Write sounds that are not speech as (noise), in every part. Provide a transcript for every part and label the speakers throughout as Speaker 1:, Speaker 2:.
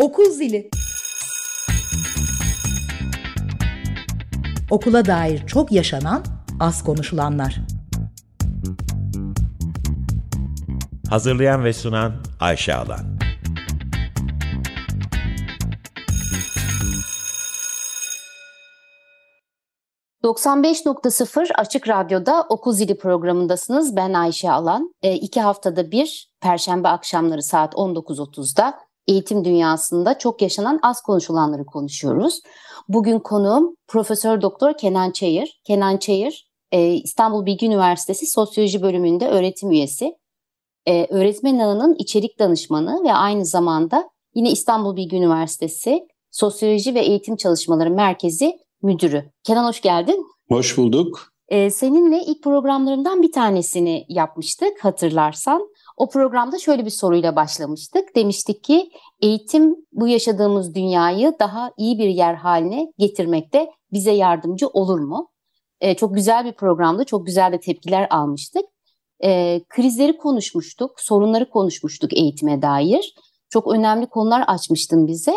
Speaker 1: Okul zili. Okula dair çok yaşanan, az konuşulanlar.
Speaker 2: Hazırlayan ve sunan Ayşe Alan.
Speaker 3: ...95.0 Açık Radyo'da Okul Zili programındasınız. Ben Ayşe Alan. E, iki haftada bir, Perşembe akşamları saat 19.30'da eğitim dünyasında çok yaşanan az konuşulanları konuşuyoruz. Bugün konuğum Profesör Doktor Kenan Çayır. Kenan Çayır e, İstanbul Bilgi Üniversitesi Sosyoloji bölümünde öğretim üyesi. E, öğretmen ağının içerik danışmanı ve aynı zamanda yine İstanbul Bilgi Üniversitesi Sosyoloji ve Eğitim Çalışmaları Merkezi Müdürü. Kenan hoş geldin.
Speaker 4: Hoş bulduk.
Speaker 3: Ee, seninle ilk programlarımdan bir tanesini yapmıştık hatırlarsan. O programda şöyle bir soruyla başlamıştık. Demiştik ki eğitim bu yaşadığımız dünyayı daha iyi bir yer haline getirmekte bize yardımcı olur mu? Ee, çok güzel bir programdı, çok güzel de tepkiler almıştık. Ee, krizleri konuşmuştuk, sorunları konuşmuştuk eğitime dair. Çok önemli konular açmıştın bize.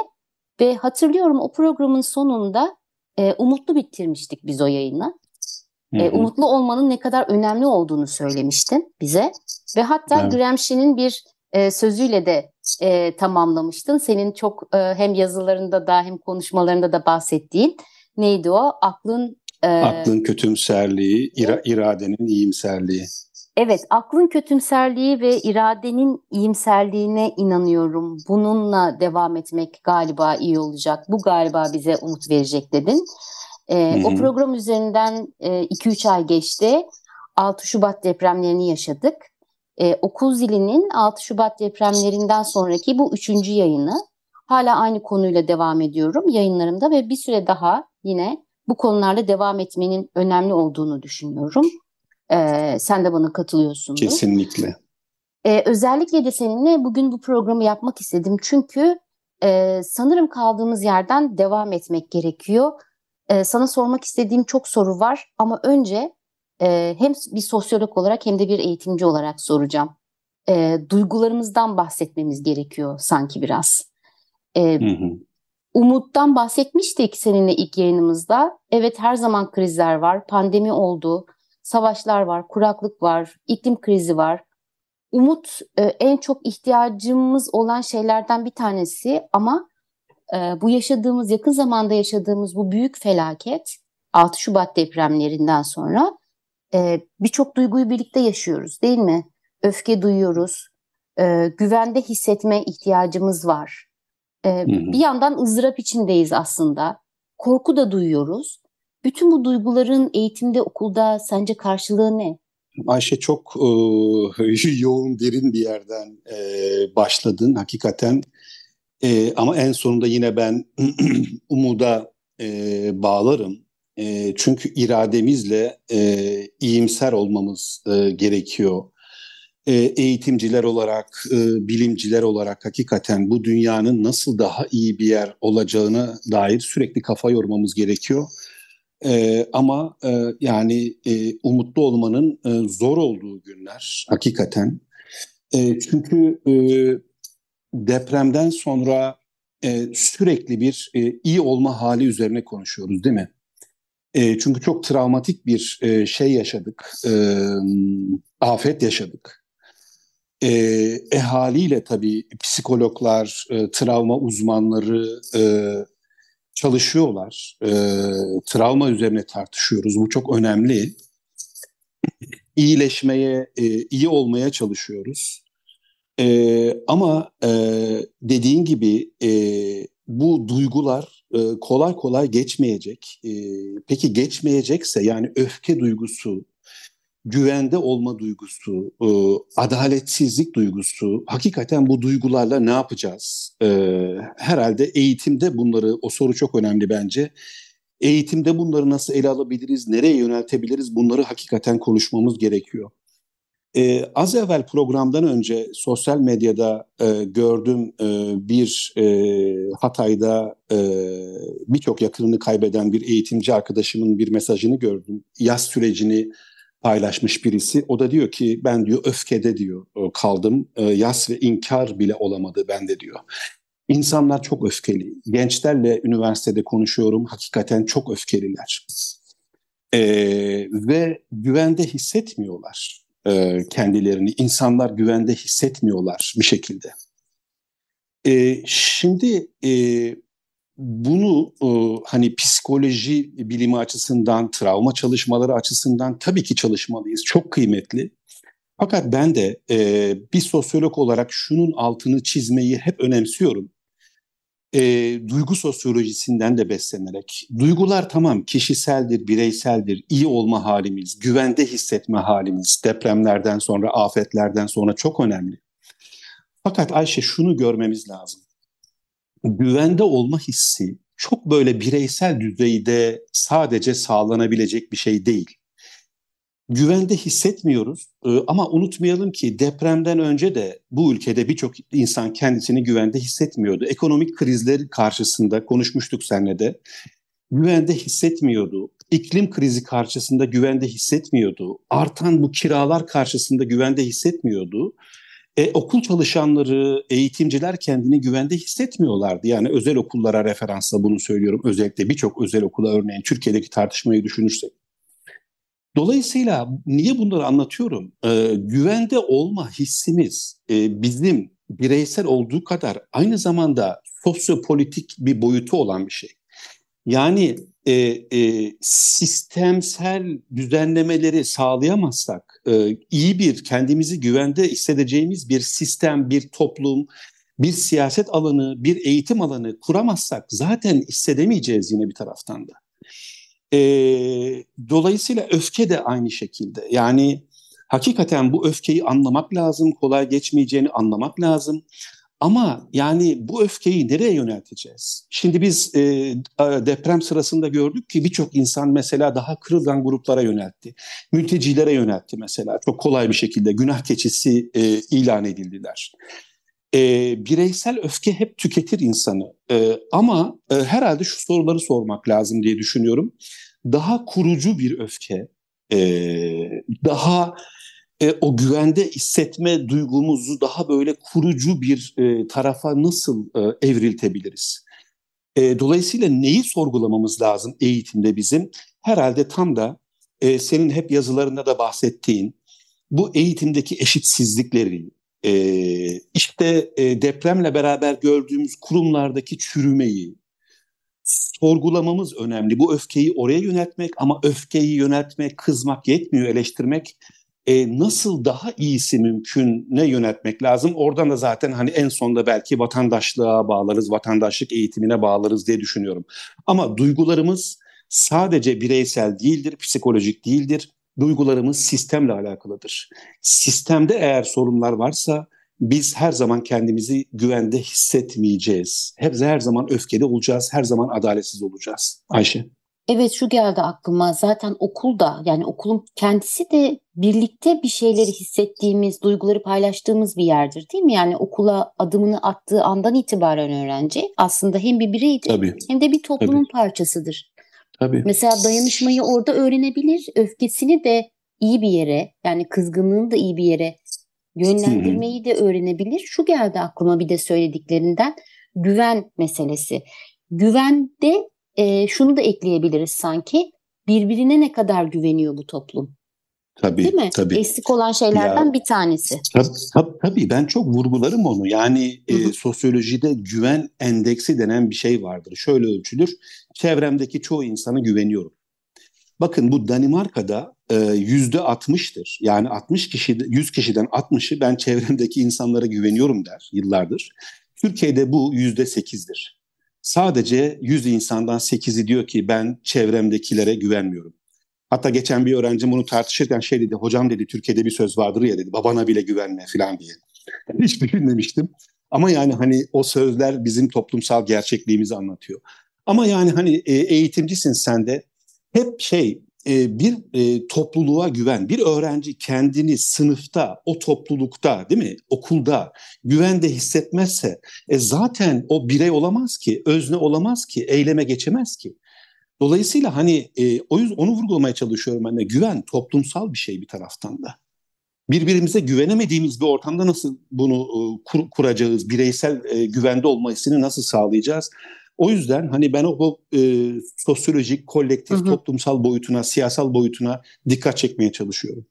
Speaker 3: Ve hatırlıyorum o programın sonunda e, umutlu bitirmiştik biz o yayını. E, umutlu olmanın ne kadar önemli olduğunu söylemiştin bize. Ve hatta evet. Gramsci'nin bir e, sözüyle de e, tamamlamıştın. Senin çok e, hem yazılarında da hem konuşmalarında da bahsettiğin neydi o? Aklın
Speaker 4: e, aklın kötümserliği, ira, iradenin iyimserliği.
Speaker 3: Evet, aklın kötümserliği ve iradenin iyimserliğine inanıyorum. Bununla devam etmek galiba iyi olacak. Bu galiba bize umut verecek dedin. E, o program üzerinden 2-3 e, ay geçti. 6 Şubat depremlerini yaşadık. E, okul zilinin 6 Şubat depremlerinden sonraki bu üçüncü yayını. Hala aynı konuyla devam ediyorum yayınlarımda ve bir süre daha yine bu konularla devam etmenin önemli olduğunu düşünüyorum. E, sen de bana katılıyorsun.
Speaker 4: Kesinlikle.
Speaker 3: E, özellikle de seninle bugün bu programı yapmak istedim. Çünkü e, sanırım kaldığımız yerden devam etmek gerekiyor. E, sana sormak istediğim çok soru var ama önce e, hem bir sosyolog olarak hem de bir eğitimci olarak soracağım. E, duygularımızdan bahsetmemiz gerekiyor sanki biraz. E, hı hı. Umuttan bahsetmiştik seninle ilk yayınımızda. Evet her zaman krizler var. Pandemi oldu, savaşlar var, kuraklık var, iklim krizi var. Umut e, en çok ihtiyacımız olan şeylerden bir tanesi ama e, bu yaşadığımız, yakın zamanda yaşadığımız bu büyük felaket 6 Şubat depremlerinden sonra e, birçok duyguyu birlikte yaşıyoruz değil mi? Öfke duyuyoruz, e, güvende hissetme ihtiyacımız var. E, hı hı. Bir yandan ızdırap içindeyiz aslında. Korku da duyuyoruz. Bütün bu duyguların eğitimde, okulda sence karşılığı ne?
Speaker 4: Ayşe çok e, (laughs) yoğun, derin bir yerden e, başladın. Hakikaten e, ama en sonunda yine ben (clears throat) umuda e, bağlarım. E, çünkü irademizle e, iyimser olmamız e, gerekiyor. E, eğitimciler olarak, e, bilimciler olarak hakikaten bu dünyanın nasıl daha iyi bir yer olacağına dair sürekli kafa yormamız gerekiyor. E, ama e, yani e, umutlu olmanın e, zor olduğu günler hakikaten. E, çünkü e, depremden sonra e, sürekli bir e, iyi olma hali üzerine konuşuyoruz değil mi? E, çünkü çok travmatik bir e, şey yaşadık, e, afet yaşadık. E, e haliyle tabii psikologlar, e, travma uzmanları e, çalışıyorlar. E, travma üzerine tartışıyoruz, bu çok önemli. İyileşmeye, e, iyi olmaya çalışıyoruz. E, ama e, dediğin gibi e, bu duygular e, kolay kolay geçmeyecek. E, peki geçmeyecekse yani öfke duygusu, güvende olma duygusu, e, adaletsizlik duygusu, hakikaten bu duygularla ne yapacağız? E, herhalde eğitimde bunları, o soru çok önemli bence. Eğitimde bunları nasıl ele alabiliriz, nereye yöneltebiliriz bunları hakikaten konuşmamız gerekiyor. Ee, az evvel programdan önce sosyal medyada e, gördüm e, bir e, Hatay'da e, birçok yakınını kaybeden bir eğitimci arkadaşımın bir mesajını gördüm. Yaz sürecini paylaşmış birisi. O da diyor ki ben diyor öfkede diyor kaldım. E, yas ve inkar bile olamadı bende diyor. İnsanlar çok öfkeli. Gençlerle üniversitede konuşuyorum. Hakikaten çok öfkeliler. Ee, ve güvende hissetmiyorlar e, kendilerini. İnsanlar güvende hissetmiyorlar bir şekilde. Ee, şimdi e, bunu e, hani psikoloji bilimi açısından, travma çalışmaları açısından tabii ki çalışmalıyız. Çok kıymetli. Fakat ben de e, bir sosyolog olarak şunun altını çizmeyi hep önemsiyorum. E, duygu sosyolojisinden de beslenerek. Duygular tamam kişiseldir, bireyseldir, iyi olma halimiz, güvende hissetme halimiz, depremlerden sonra, afetlerden sonra çok önemli. Fakat Ayşe şunu görmemiz lazım. Güvende olma hissi çok böyle bireysel düzeyde sadece sağlanabilecek bir şey değil güvende hissetmiyoruz. Ee, ama unutmayalım ki depremden önce de bu ülkede birçok insan kendisini güvende hissetmiyordu. Ekonomik krizler karşısında konuşmuştuk seninle de. Güvende hissetmiyordu. İklim krizi karşısında güvende hissetmiyordu. Artan bu kiralar karşısında güvende hissetmiyordu. E, okul çalışanları, eğitimciler kendini güvende hissetmiyorlardı. Yani özel okullara referansla bunu söylüyorum. Özellikle birçok özel okula örneğin Türkiye'deki tartışmayı düşünürsek. Dolayısıyla niye bunları anlatıyorum? Ee, güvende olma hissimiz e, bizim bireysel olduğu kadar aynı zamanda sosyopolitik bir boyutu olan bir şey. Yani e, e, sistemsel düzenlemeleri sağlayamazsak e, iyi bir kendimizi güvende hissedeceğimiz bir sistem, bir toplum, bir siyaset alanı, bir eğitim alanı kuramazsak zaten hissedemeyeceğiz yine bir taraftan da. E, dolayısıyla öfke de aynı şekilde. Yani hakikaten bu öfkeyi anlamak lazım, kolay geçmeyeceğini anlamak lazım. Ama yani bu öfkeyi nereye yönelteceğiz? Şimdi biz e, deprem sırasında gördük ki birçok insan mesela daha kırılgan gruplara yöneltti. Mültecilere yöneltti mesela. Çok kolay bir şekilde günah keçisi e, ilan edildiler. E, bireysel öfke hep tüketir insanı. E, ama e, herhalde şu soruları sormak lazım diye düşünüyorum daha kurucu bir öfke, e, daha e, o güvende hissetme duygumuzu daha böyle kurucu bir e, tarafa nasıl e, evriltebiliriz? E, dolayısıyla neyi sorgulamamız lazım eğitimde bizim? Herhalde tam da e, senin hep yazılarında da bahsettiğin bu eğitimdeki eşitsizlikleri, e, işte e, depremle beraber gördüğümüz kurumlardaki çürümeyi, sorgulamamız önemli. Bu öfkeyi oraya yöneltmek ama öfkeyi yöneltmek, kızmak yetmiyor, eleştirmek. E, nasıl daha iyisi mümkün ne yönetmek lazım? Oradan da zaten hani en sonunda belki vatandaşlığa bağlarız, vatandaşlık eğitimine bağlarız diye düşünüyorum. Ama duygularımız sadece bireysel değildir, psikolojik değildir. Duygularımız sistemle alakalıdır. Sistemde eğer sorunlar varsa biz her zaman kendimizi güvende hissetmeyeceğiz. Hep her zaman öfkeli olacağız, her zaman adaletsiz olacağız. Ayşe.
Speaker 3: Evet şu geldi aklıma zaten okulda yani okulun kendisi de birlikte bir şeyleri hissettiğimiz, duyguları paylaştığımız bir yerdir değil mi? Yani okula adımını attığı andan itibaren öğrenci aslında hem bir bireydir Tabii. hem de bir toplumun Tabii. parçasıdır. Tabii. Mesela dayanışmayı orada öğrenebilir, öfkesini de iyi bir yere yani kızgınlığını da iyi bir yere yönlendirmeyi de öğrenebilir. Şu geldi aklıma bir de söylediklerinden güven meselesi. Güvende e, şunu da ekleyebiliriz sanki birbirine ne kadar güveniyor bu toplum.
Speaker 4: Tabii,
Speaker 3: Değil mi?
Speaker 4: Tabii.
Speaker 3: Eksik olan şeylerden ya, bir tanesi.
Speaker 4: Tabii, tabii, tabii ben çok vurgularım onu. Yani e, sosyolojide güven endeksi denen bir şey vardır. Şöyle ölçülür. Çevremdeki çoğu insana güveniyorum. Bakın bu Danimarka'da yüzde 60'tır. Yani 60 kişi, 100 kişiden 60'ı ben çevremdeki insanlara güveniyorum der yıllardır. Türkiye'de bu yüzde 8'dir. Sadece 100 insandan 8'i diyor ki ben çevremdekilere güvenmiyorum. Hatta geçen bir öğrencim bunu tartışırken şey dedi, hocam dedi Türkiye'de bir söz vardır ya dedi, babana bile güvenme falan diye. Hiç düşünmemiştim. Ama yani hani o sözler bizim toplumsal gerçekliğimizi anlatıyor. Ama yani hani e, eğitimcisin sen de hep şey e, bir e, topluluğa güven, bir öğrenci kendini sınıfta, o toplulukta, değil mi, okulda güvende hissetmezse e, zaten o birey olamaz ki, özne olamaz ki, eyleme geçemez ki. Dolayısıyla hani e, o yüzden onu vurgulamaya çalışıyorum ben de güven toplumsal bir şey bir taraftan da. birbirimize güvenemediğimiz bir ortamda nasıl bunu kur, kuracağız? Bireysel e, güvende olmasını nasıl sağlayacağız? O yüzden hani ben o, e, sosyolojik, kolektif, hı hı. toplumsal boyutuna, siyasal boyutuna dikkat çekmeye çalışıyorum.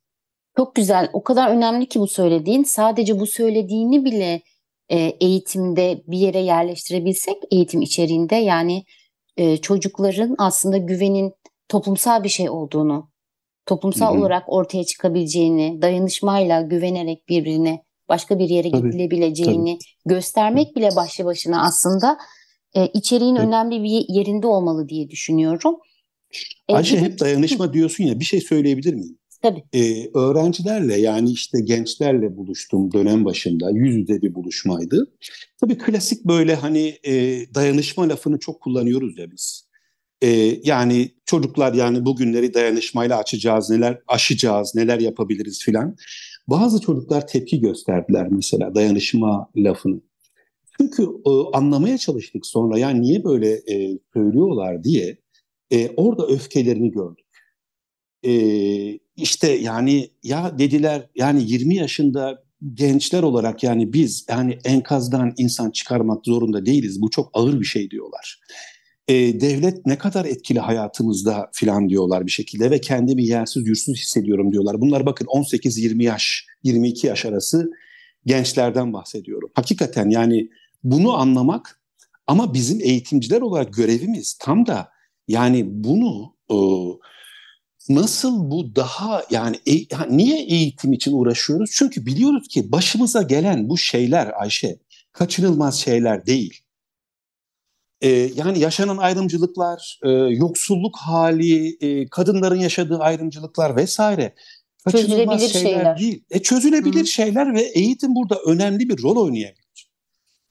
Speaker 3: Çok güzel. O kadar önemli ki bu söylediğin. Sadece bu söylediğini bile e, eğitimde bir yere yerleştirebilsek, eğitim içeriğinde yani e, çocukların aslında güvenin toplumsal bir şey olduğunu, toplumsal Hı-hı. olarak ortaya çıkabileceğini, dayanışmayla güvenerek birbirine başka bir yere Tabii. gidilebileceğini Tabii. göstermek bile başlı başına aslında e, içeriğin evet. önemli bir yerinde olmalı diye düşünüyorum.
Speaker 4: E, Ayşe hep dayanışma diyorsun ya bir şey söyleyebilir miyim?
Speaker 3: Tabii.
Speaker 4: Ee, öğrencilerle yani işte gençlerle buluştum dönem başında. Yüz yüze bir buluşmaydı. Tabii klasik böyle hani e, dayanışma lafını çok kullanıyoruz ya biz. E, yani çocuklar yani bugünleri dayanışmayla açacağız, neler aşacağız, neler yapabiliriz filan. Bazı çocuklar tepki gösterdiler mesela dayanışma lafını. Çünkü e, anlamaya çalıştık sonra yani niye böyle e, söylüyorlar diye e, orada öfkelerini gördük. E, işte yani ya dediler yani 20 yaşında gençler olarak yani biz yani enkazdan insan çıkarmak zorunda değiliz. Bu çok ağır bir şey diyorlar. E, devlet ne kadar etkili hayatımızda filan diyorlar bir şekilde ve kendimi yersiz yursuz hissediyorum diyorlar. Bunlar bakın 18-20 yaş, 22 yaş arası gençlerden bahsediyorum. Hakikaten yani bunu anlamak ama bizim eğitimciler olarak görevimiz tam da yani bunu e, nasıl bu daha yani e, niye eğitim için uğraşıyoruz? Çünkü biliyoruz ki başımıza gelen bu şeyler Ayşe kaçınılmaz şeyler değil. Ee, yani yaşanan ayrımcılıklar, e, yoksulluk hali, e, kadınların yaşadığı ayrımcılıklar vesaire kaçınılmaz şeyler, şeyler değil. E, çözülebilir Hı. şeyler ve eğitim burada önemli bir rol oynayabilir.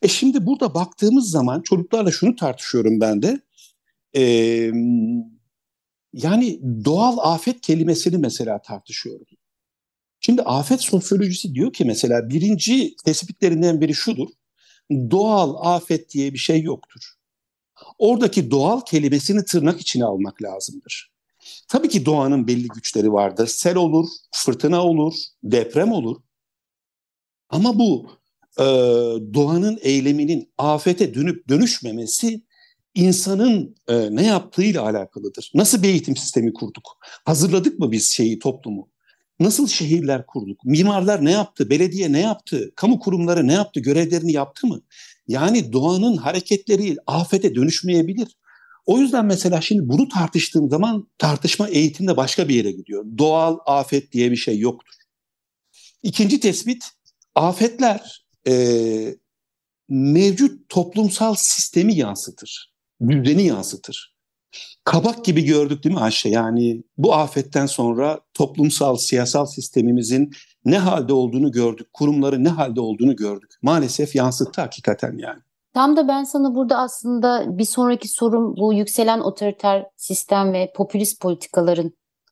Speaker 4: E şimdi burada baktığımız zaman çocuklarla şunu tartışıyorum ben de. Eee yani doğal afet kelimesini mesela tartışıyorum. Şimdi afet sosyolojisi diyor ki mesela birinci tespitlerinden biri şudur. Doğal afet diye bir şey yoktur. Oradaki doğal kelimesini tırnak içine almak lazımdır. Tabii ki doğanın belli güçleri vardır. Sel olur, fırtına olur, deprem olur. Ama bu e, doğanın eyleminin afete dönüp dönüşmemesi insanın e, ne yaptığıyla alakalıdır. Nasıl bir eğitim sistemi kurduk? Hazırladık mı biz şeyi, toplumu? Nasıl şehirler kurduk? Mimarlar ne yaptı? Belediye ne yaptı? Kamu kurumları ne yaptı? Görevlerini yaptı mı? Yani doğanın hareketleri afete dönüşmeyebilir. O yüzden mesela şimdi bunu tartıştığım zaman tartışma eğitimde başka bir yere gidiyor. Doğal afet diye bir şey yoktur. İkinci tespit, afetler e, mevcut toplumsal sistemi yansıtır düzeni yansıtır. Kabak gibi gördük değil mi Ayşe? Yani bu afetten sonra toplumsal, siyasal sistemimizin ne halde olduğunu gördük. Kurumların ne halde olduğunu gördük. Maalesef yansıttı hakikaten yani.
Speaker 3: Tam da ben sana burada aslında bir sonraki sorum bu yükselen otoriter sistem ve popülist politikaların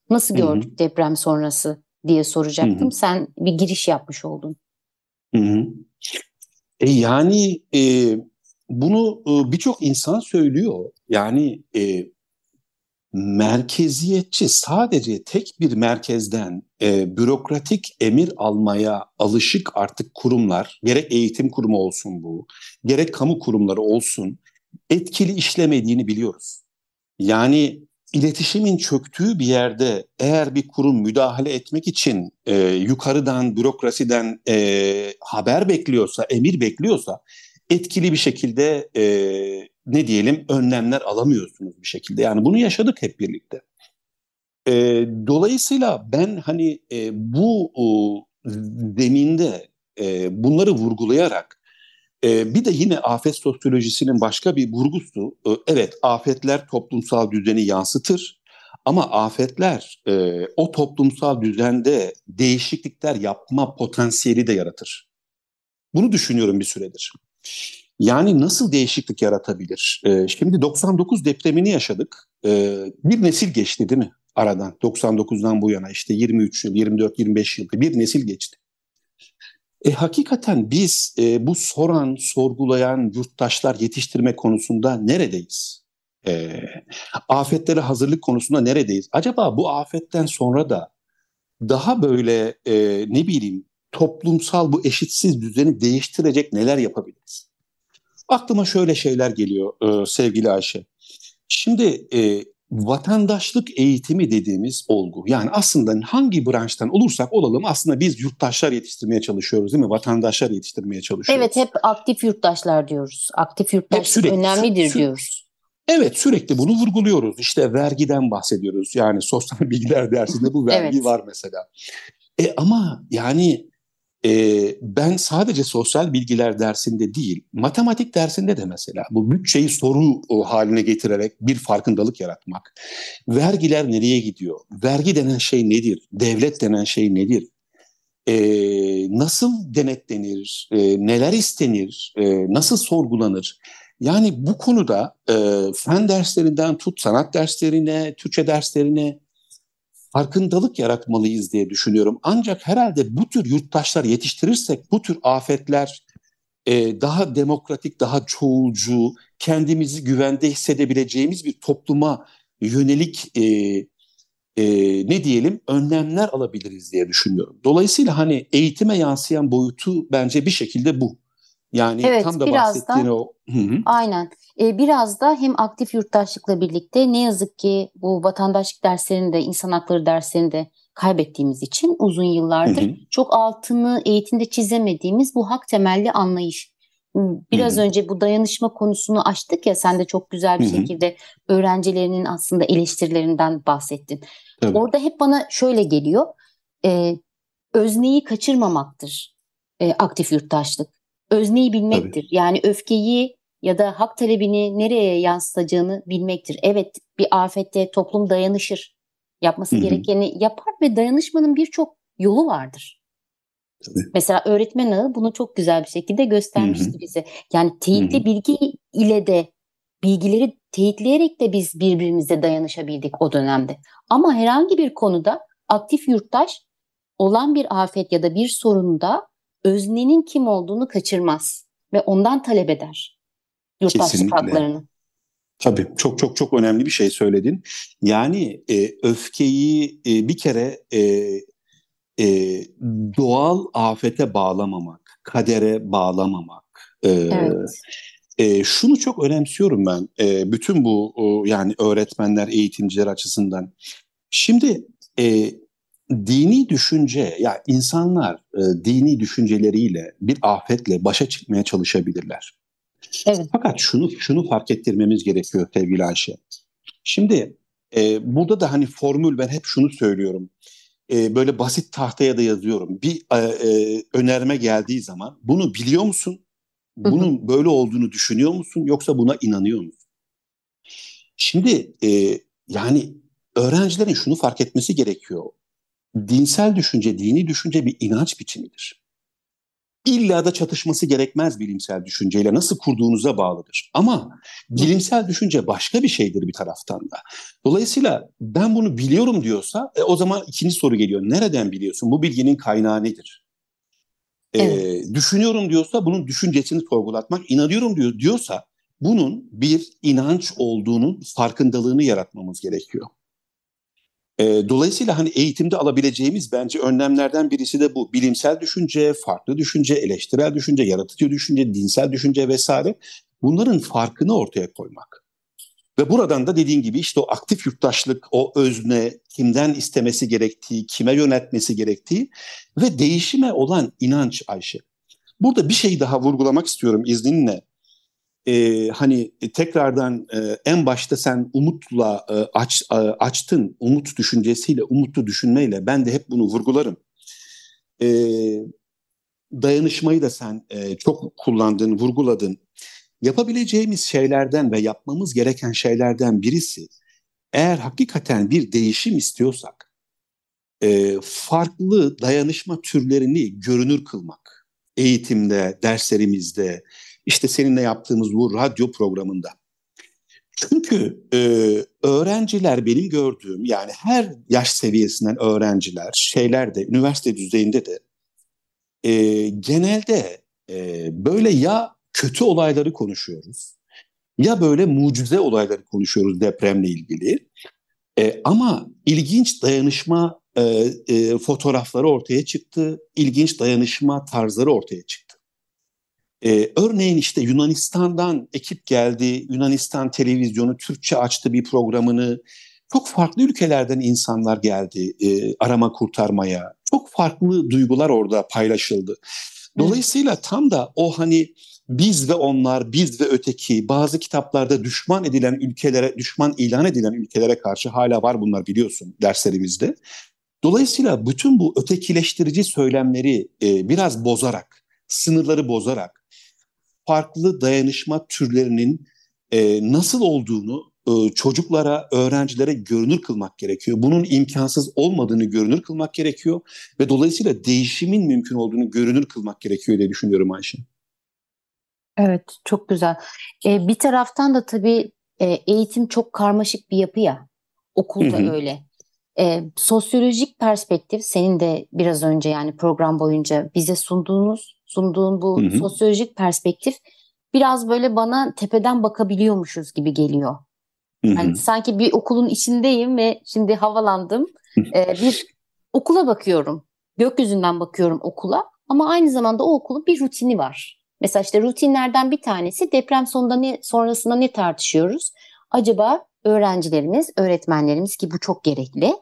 Speaker 3: nasıl gördük Hı-hı. deprem sonrası diye soracaktım. Hı-hı. Sen bir giriş yapmış oldun.
Speaker 4: Hı-hı. E yani e, bunu e, birçok insan söylüyor. Yani e, merkeziyetçi sadece tek bir merkezden e, bürokratik emir almaya alışık artık kurumlar, gerek eğitim kurumu olsun bu, gerek kamu kurumları olsun, etkili işlemediğini biliyoruz. Yani iletişimin çöktüğü bir yerde eğer bir kurum müdahale etmek için e, yukarıdan, bürokrasiden e, haber bekliyorsa, emir bekliyorsa etkili bir şekilde e, ne diyelim önlemler alamıyorsunuz bir şekilde. Yani bunu yaşadık hep birlikte. E, dolayısıyla ben hani e, bu o, zeminde e, bunları vurgulayarak e, bir de yine afet sosyolojisinin başka bir vurgusu e, evet afetler toplumsal düzeni yansıtır ama afetler e, o toplumsal düzende değişiklikler yapma potansiyeli de yaratır. Bunu düşünüyorum bir süredir. Yani nasıl değişiklik yaratabilir? Ee, şimdi 99 depremini yaşadık. Ee, bir nesil geçti değil mi aradan? 99'dan bu yana işte 23 yıl, 24-25 yıl bir nesil geçti. E, hakikaten biz e, bu soran, sorgulayan yurttaşlar yetiştirme konusunda neredeyiz? E, afetlere hazırlık konusunda neredeyiz? Acaba bu afetten sonra da daha böyle e, ne bileyim toplumsal bu eşitsiz düzeni değiştirecek neler yapabiliriz? Aklıma şöyle şeyler geliyor e, sevgili Ayşe. Şimdi e, vatandaşlık eğitimi dediğimiz olgu yani aslında hangi branştan olursak olalım aslında biz yurttaşlar yetiştirmeye çalışıyoruz değil mi? Vatandaşlar yetiştirmeye çalışıyoruz.
Speaker 3: Evet hep aktif yurttaşlar diyoruz. Aktif yurttaşlık
Speaker 4: sürekli,
Speaker 3: önemlidir
Speaker 4: sü-
Speaker 3: diyoruz.
Speaker 4: Evet sürekli bunu vurguluyoruz. İşte vergiden bahsediyoruz. Yani sosyal bilgiler dersinde bu (laughs) vergi
Speaker 3: Evet.
Speaker 4: var mesela. E ama yani e, ben sadece sosyal bilgiler dersinde değil, matematik dersinde de mesela bu bütçeyi soru haline getirerek bir farkındalık yaratmak. Vergiler nereye gidiyor? Vergi denen şey nedir? Devlet denen şey nedir? E, nasıl denetlenir? E, neler istenir? E, nasıl sorgulanır? Yani bu konuda e, fen derslerinden tut sanat derslerine, Türkçe derslerine farkındalık yaratmalıyız diye düşünüyorum. Ancak herhalde bu tür yurttaşlar yetiştirirsek bu tür afetler e, daha demokratik, daha çoğulcu, kendimizi güvende hissedebileceğimiz bir topluma yönelik e, e, ne diyelim önlemler alabiliriz diye düşünüyorum. Dolayısıyla hani eğitime yansıyan boyutu bence bir şekilde bu. Yani
Speaker 3: Evet,
Speaker 4: tam da
Speaker 3: biraz da-
Speaker 4: bahsettiğin o... Hı hı.
Speaker 3: Aynen. Ee, biraz da hem aktif yurttaşlıkla birlikte ne yazık ki bu vatandaşlık derslerinde, insan hakları derslerinde kaybettiğimiz için uzun yıllardır
Speaker 4: Hı hı.
Speaker 3: çok altını eğitimde çizemediğimiz bu hak temelli anlayış. Biraz
Speaker 4: Hı hı.
Speaker 3: önce bu dayanışma konusunu açtık ya sen de çok güzel bir
Speaker 4: Hı hı.
Speaker 3: şekilde öğrencilerinin aslında eleştirilerinden bahsettin.
Speaker 4: Tabii.
Speaker 3: Orada hep bana şöyle geliyor. e, özneyi kaçırmamaktır e, aktif yurttaşlık. Özneyi bilmektir. Yani öfkeyi ya da hak talebini nereye yansıtacağını bilmektir. Evet bir afette toplum dayanışır. Yapması
Speaker 4: Hı hı.
Speaker 3: gerekeni yapar ve dayanışmanın birçok yolu vardır.
Speaker 4: Tabii.
Speaker 3: Mesela öğretmen ağı bunu çok güzel bir şekilde göstermişti
Speaker 4: Hı hı.
Speaker 3: bize. Yani teyitli
Speaker 4: Hı hı.
Speaker 3: bilgi ile de bilgileri teyitleyerek de biz birbirimize dayanışabildik o dönemde. Ama herhangi bir konuda aktif yurttaş olan bir afet ya da bir sorunda öznenin kim olduğunu kaçırmaz ve ondan talep eder yurttaşlık haklarını.
Speaker 4: Tabii çok çok çok önemli bir şey söyledin. Yani e, öfkeyi e, bir kere e, e, doğal afete bağlamamak, kadere bağlamamak. E,
Speaker 3: Evet.
Speaker 4: e, şunu çok önemsiyorum ben e, bütün bu o, yani öğretmenler, eğitimciler açısından. Şimdi e, dini düşünce, ya insanlar e, dini düşünceleriyle bir afetle başa çıkmaya çalışabilirler.
Speaker 3: Evet.
Speaker 4: Fakat şunu şunu fark ettirmemiz gerekiyor sevgili Ayşe. Şimdi e, burada da hani formül ben hep şunu söylüyorum. E, böyle basit tahtaya da yazıyorum. Bir e, e, önerme geldiği zaman bunu biliyor musun?
Speaker 3: Hı hı.
Speaker 4: Bunun böyle olduğunu düşünüyor musun? Yoksa buna inanıyor musun? Şimdi e, yani öğrencilerin şunu fark etmesi gerekiyor. Dinsel düşünce, dini düşünce bir inanç biçimidir. İlla da çatışması gerekmez bilimsel düşünceyle. Nasıl kurduğunuza bağlıdır. Ama bilimsel düşünce başka bir şeydir bir taraftan da. Dolayısıyla ben bunu biliyorum diyorsa e, o zaman ikinci soru geliyor. Nereden biliyorsun? Bu bilginin kaynağı nedir? E,
Speaker 3: Evet.
Speaker 4: Düşünüyorum diyorsa bunun düşüncesini sorgulatmak, inanıyorum diyor diyorsa bunun bir inanç olduğunun farkındalığını yaratmamız gerekiyor. E, dolayısıyla hani eğitimde alabileceğimiz bence önlemlerden birisi de bu. Bilimsel düşünce, farklı düşünce, eleştirel düşünce, yaratıcı düşünce, dinsel düşünce vesaire bunların farkını ortaya koymak. Ve buradan da dediğin gibi işte o aktif yurttaşlık, o özne, kimden istemesi gerektiği, kime yöneltmesi gerektiği ve değişime olan inanç Ayşe. Burada bir şey daha vurgulamak istiyorum izninle. Ee, hani tekrardan e, en başta sen umutla e, aç, e, açtın, umut düşüncesiyle, umutlu düşünmeyle ben de hep bunu vurgularım. Ee, dayanışmayı da sen e, çok kullandın, vurguladın. Yapabileceğimiz şeylerden ve yapmamız gereken şeylerden birisi eğer hakikaten bir değişim istiyorsak e, farklı dayanışma türlerini görünür kılmak. Eğitimde, derslerimizde, işte seninle yaptığımız bu radyo programında. Çünkü e, öğrenciler benim gördüğüm yani her yaş seviyesinden öğrenciler şeyler de üniversite düzeyinde de e, genelde e, böyle ya kötü olayları konuşuyoruz ya böyle mucize olayları konuşuyoruz depremle ilgili. E, ama ilginç dayanışma e, e, fotoğrafları ortaya çıktı, ilginç dayanışma tarzları ortaya çıktı. E, örneğin işte Yunanistan'dan ekip geldi, Yunanistan televizyonu Türkçe açtı bir programını. Çok farklı ülkelerden insanlar geldi e, arama kurtarmaya. Çok farklı duygular orada paylaşıldı. Dolayısıyla tam da o hani biz ve onlar, biz ve öteki bazı kitaplarda düşman edilen ülkelere, düşman ilan edilen ülkelere karşı hala var bunlar biliyorsun derslerimizde. Dolayısıyla bütün bu ötekileştirici söylemleri e, biraz bozarak, sınırları bozarak, farklı dayanışma türlerinin e, nasıl olduğunu e, çocuklara, öğrencilere görünür kılmak gerekiyor. Bunun imkansız olmadığını görünür kılmak gerekiyor ve dolayısıyla değişimin mümkün olduğunu görünür kılmak gerekiyor diye düşünüyorum Ayşe.
Speaker 3: Evet, çok güzel. Ee, bir taraftan da tabii e, eğitim çok karmaşık bir yapı ya. Okulda
Speaker 4: Hı hı.
Speaker 3: öyle. Ee, sosyolojik perspektif, senin de biraz önce yani program boyunca bize sunduğunuz, sunduğun bu
Speaker 4: Hı hı.
Speaker 3: sosyolojik perspektif biraz böyle bana tepeden bakabiliyormuşuz gibi geliyor. Yani sanki bir okulun içindeyim ve şimdi havalandım. Ee, bir okula bakıyorum. Gökyüzünden bakıyorum okula ama aynı zamanda o okulun bir rutini var. Mesela işte rutinlerden bir tanesi deprem sonunda ne, sonrasında ne tartışıyoruz? Acaba öğrencilerimiz, öğretmenlerimiz ki bu çok gerekli.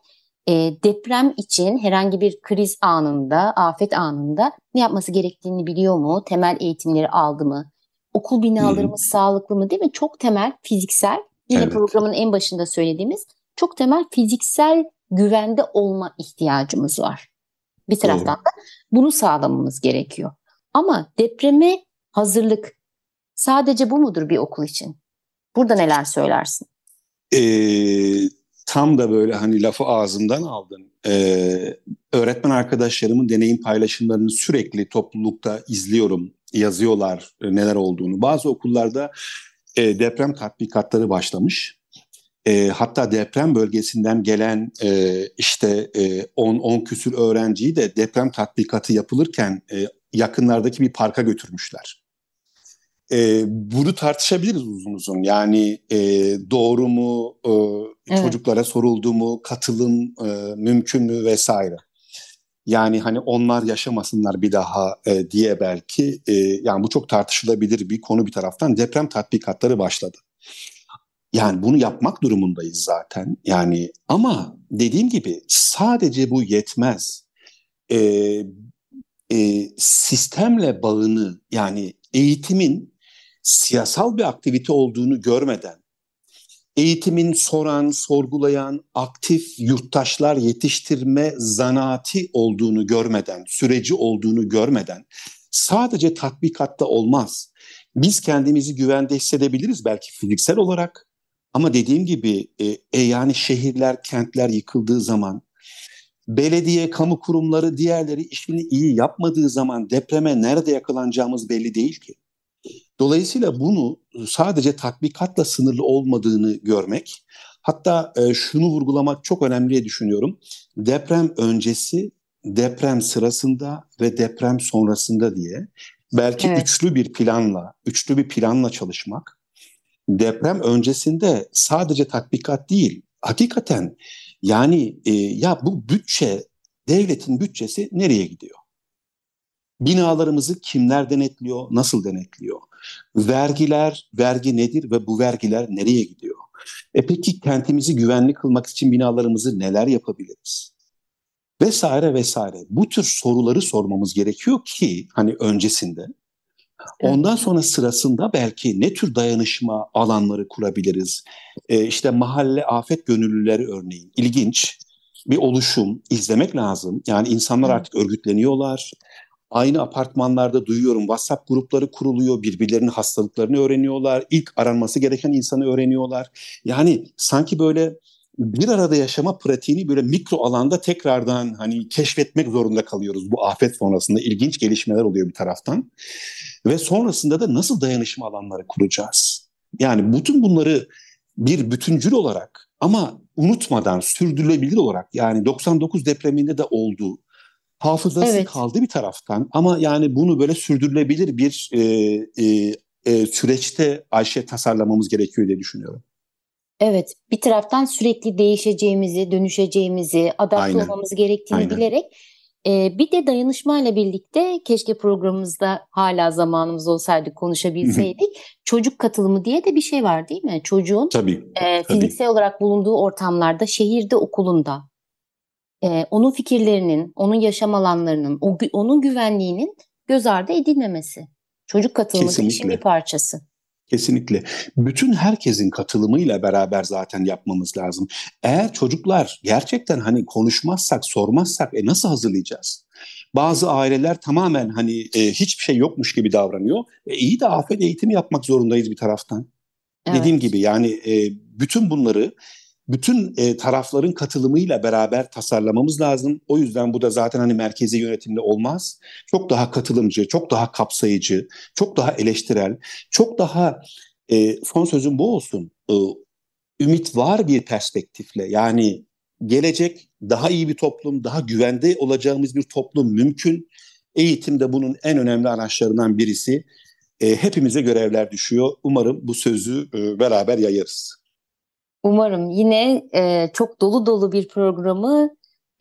Speaker 3: E, deprem için herhangi bir kriz anında, afet anında ne yapması gerektiğini biliyor mu? Temel eğitimleri aldı mı? Okul binalarımız sağlıklı mı değil mi? Çok temel fiziksel, yine
Speaker 4: Evet.
Speaker 3: programın en başında söylediğimiz çok temel fiziksel güvende olma ihtiyacımız var. Bir taraftan da bunu sağlamamız gerekiyor. Ama depreme hazırlık sadece bu mudur bir okul için? Burada neler söylersin?
Speaker 4: Ee, tam da böyle hani lafı ağzımdan aldın. Ee, öğretmen arkadaşlarımın deneyim paylaşımlarını sürekli toplulukta izliyorum. Yazıyorlar e, neler olduğunu. Bazı okullarda e, deprem tatbikatları başlamış. E, hatta deprem bölgesinden gelen e, işte 10-10 küsür öğrenciyi de deprem tatbikatı yapılırken e, yakınlardaki bir parka götürmüşler. E, bunu tartışabiliriz uzun uzun. Yani e, doğru mu, e,
Speaker 3: Evet.
Speaker 4: çocuklara soruldu mu, katılım e, mümkün mü vesaire. Yani hani onlar yaşamasınlar bir daha e, diye belki e, yani bu çok tartışılabilir bir konu bir taraftan deprem tatbikatları başladı. Yani bunu yapmak durumundayız zaten. Yani ama dediğim gibi sadece bu yetmez. E, e, sistemle bağını yani eğitimin siyasal bir aktivite olduğunu görmeden, eğitimin soran, sorgulayan, aktif yurttaşlar yetiştirme zanaati olduğunu görmeden, süreci olduğunu görmeden sadece tatbikatta olmaz. Biz kendimizi güvende hissedebiliriz belki fiziksel olarak ama dediğim gibi e, e, yani şehirler, kentler yıkıldığı zaman belediye, kamu kurumları, diğerleri işini iyi yapmadığı zaman depreme nerede yakalanacağımız belli değil ki. Dolayısıyla bunu sadece tatbikatla sınırlı olmadığını görmek, hatta şunu vurgulamak çok önemli diye düşünüyorum. Deprem öncesi, deprem sırasında ve deprem sonrasında diye belki
Speaker 3: Evet.
Speaker 4: üçlü bir planla, üçlü bir planla çalışmak. Deprem öncesinde sadece tatbikat değil, hakikaten yani e, ya bu bütçe, devletin bütçesi nereye gidiyor? Binalarımızı kimler denetliyor, nasıl denetliyor? Vergiler, vergi nedir ve bu vergiler nereye gidiyor? E peki kentimizi güvenli kılmak için binalarımızı neler yapabiliriz? Vesaire vesaire. Bu tür soruları sormamız gerekiyor ki hani öncesinde. Ondan sonra sırasında belki ne tür dayanışma alanları kurabiliriz? E, işte mahalle afet gönüllüleri örneğin ilginç bir oluşum izlemek lazım. Yani insanlar artık örgütleniyorlar. Aynı apartmanlarda duyuyorum WhatsApp grupları kuruluyor. Birbirlerinin hastalıklarını öğreniyorlar. İlk aranması gereken insanı öğreniyorlar. Yani sanki böyle bir arada yaşama pratiğini böyle mikro alanda tekrardan hani keşfetmek zorunda kalıyoruz bu afet sonrasında. ilginç gelişmeler oluyor bir taraftan. Ve sonrasında da nasıl dayanışma alanları kuracağız? Yani bütün bunları bir bütüncül olarak ama unutmadan sürdürülebilir olarak yani 99 depreminde de oldu. Hafızası
Speaker 3: Evet.
Speaker 4: kaldı bir taraftan ama yani bunu böyle sürdürülebilir bir e, e, e, süreçte Ayşe tasarlamamız gerekiyor diye düşünüyorum.
Speaker 3: Evet, bir taraftan sürekli değişeceğimizi, dönüşeceğimizi, adapte
Speaker 4: Aynen.
Speaker 3: olmamız gerektiğini
Speaker 4: Aynen.
Speaker 3: bilerek e, bir de dayanışmayla birlikte keşke programımızda hala zamanımız olsaydı konuşabilseydik. Çocuk katılımı diye de bir şey var değil mi? Çocuğun
Speaker 4: Tabii.
Speaker 3: e,
Speaker 4: Tabii.
Speaker 3: fiziksel olarak bulunduğu ortamlarda, şehirde, okulunda e, onun fikirlerinin, onun yaşam alanlarının, o, onun güvenliğinin göz ardı edilmemesi. Çocuk katılımı da işin
Speaker 4: Kesinlikle.
Speaker 3: bir parçası.
Speaker 4: Kesinlikle. Bütün herkesin katılımıyla beraber zaten yapmamız lazım. Eğer çocuklar gerçekten hani konuşmazsak, sormazsak e nasıl hazırlayacağız? Bazı aileler tamamen hani e, hiçbir şey yokmuş gibi davranıyor. E, iyi de afet eğitimi yapmak zorundayız bir taraftan.
Speaker 3: Evet.
Speaker 4: Dediğim gibi yani e, bütün bunları bütün e, tarafların katılımıyla beraber tasarlamamız lazım. O yüzden bu da zaten hani merkezi yönetimde olmaz. Çok daha katılımcı, çok daha kapsayıcı, çok daha eleştirel, çok daha e, son sözüm bu olsun. E, ümit var bir perspektifle yani gelecek daha iyi bir toplum, daha güvende olacağımız bir toplum mümkün. Eğitim de bunun en önemli araçlarından birisi. E, hepimize görevler düşüyor. Umarım bu sözü e, beraber yayarız.
Speaker 3: Umarım yine e, çok dolu dolu bir programı,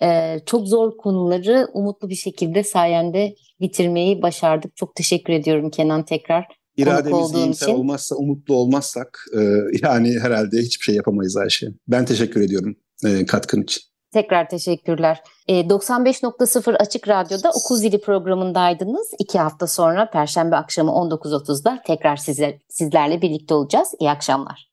Speaker 3: e, çok zor konuları umutlu bir şekilde sayende bitirmeyi başardık. Çok teşekkür ediyorum Kenan tekrar.
Speaker 4: İrademiz iyimser
Speaker 3: için.
Speaker 4: olmazsa, umutlu olmazsak e, yani herhalde hiçbir şey yapamayız Ayşe. Ben teşekkür ediyorum e, katkın için.
Speaker 3: Tekrar teşekkürler. E, 95.0 Açık Radyo'da Okul Zili programındaydınız. İki hafta sonra Perşembe akşamı 19.30'da tekrar sizler, sizlerle birlikte olacağız. İyi akşamlar.